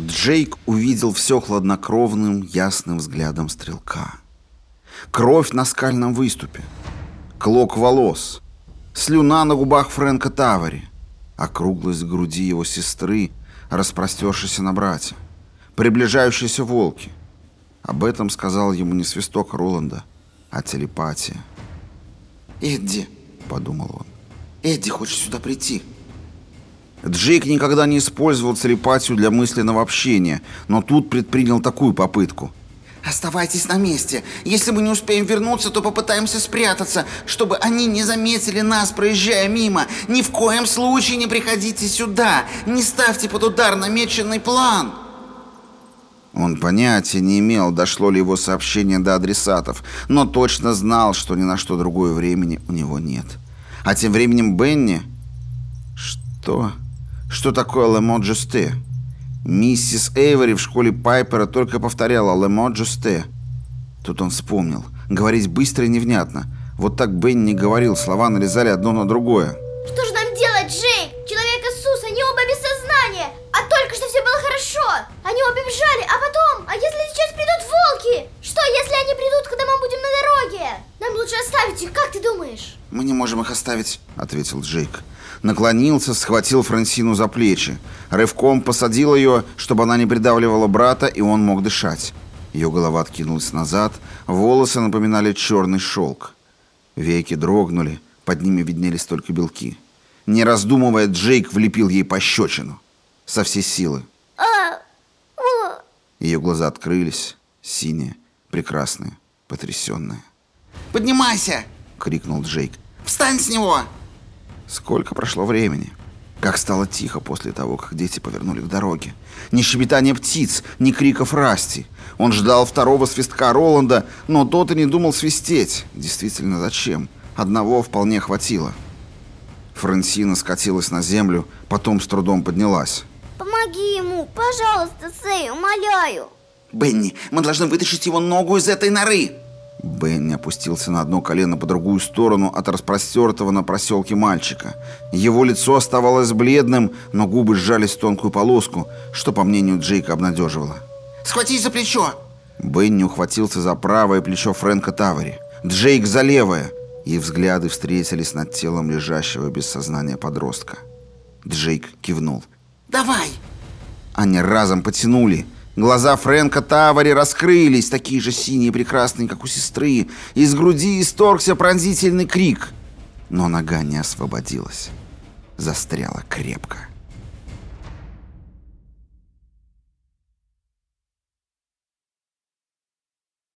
Джейк увидел все хладнокровным, ясным взглядом стрелка. Кровь на скальном выступе, клок волос, слюна на губах Фрэнка Тавари, округлость груди его сестры, распростершейся на брате, приближающиеся волки. Об этом сказал ему не свисток Роланда, а телепатия. «Эдди», — подумал он, — «Эдди хочет сюда прийти». Джейк никогда не использовал телепатию для мысленного общения, но тут предпринял такую попытку. «Оставайтесь на месте. Если мы не успеем вернуться, то попытаемся спрятаться, чтобы они не заметили нас, проезжая мимо. Ни в коем случае не приходите сюда. Не ставьте под удар намеченный план». Он понятия не имел, дошло ли его сообщение до адресатов, но точно знал, что ни на что другое времени у него нет. А тем временем Бенни... Что? Что такое «Лемо Джусте»? Миссис Эйвори в школе Пайпера только повторяла «Лемо Джусте». Тут он вспомнил. Говорить быстро и невнятно. Вот так Бенни говорил, слова нарезали одно на другое. Что же нам делать, Джейк? Человек Иисус, они оба без сознания. А только что все было хорошо. Они обе бежали, а потом... А если сейчас придут волки? Что, если они придут, когда мы будем на дороге? Нам лучше оставить их, как ты думаешь? Мы не можем их оставить, ответил Джейк наклонился, схватил Франсину за плечи. Рывком посадил ее, чтобы она не придавливала брата, и он мог дышать. Ее голова откинулась назад, волосы напоминали черный шелк. Веки дрогнули, под ними виднелись только белки. Не раздумывая, Джейк влепил ей пощечину. Со всей силы. А, ее глаза открылись, синие, прекрасные, потрясенные. «Поднимайся!» — крикнул Джейк. «Встань с него!» Сколько прошло времени? Как стало тихо после того, как дети повернули к дороге. Ни щебетания птиц, ни криков Расти. Он ждал второго свистка Роланда, но тот и не думал свистеть. Действительно, зачем? Одного вполне хватило. Франсина скатилась на землю, потом с трудом поднялась. «Помоги ему, пожалуйста, Сэй, умоляю!» «Бенни, мы должны вытащить его ногу из этой норы!» Бенни опустился на одно колено по другую сторону от распростертого на проселке мальчика. Его лицо оставалось бледным, но губы сжались в тонкую полоску, что, по мнению Джейка, обнадеживало. «Схватись за плечо!» Бенни ухватился за правое плечо Фрэнка Тавари. Джейк за левое. И взгляды встретились над телом лежащего без сознания подростка. Джейк кивнул. «Давай!» Они разом потянули. Глаза Фрэнка Тавари раскрылись, такие же синие и прекрасные, как у сестры. Из груди исторгся пронзительный крик. Но нога не освободилась. Застряла крепко.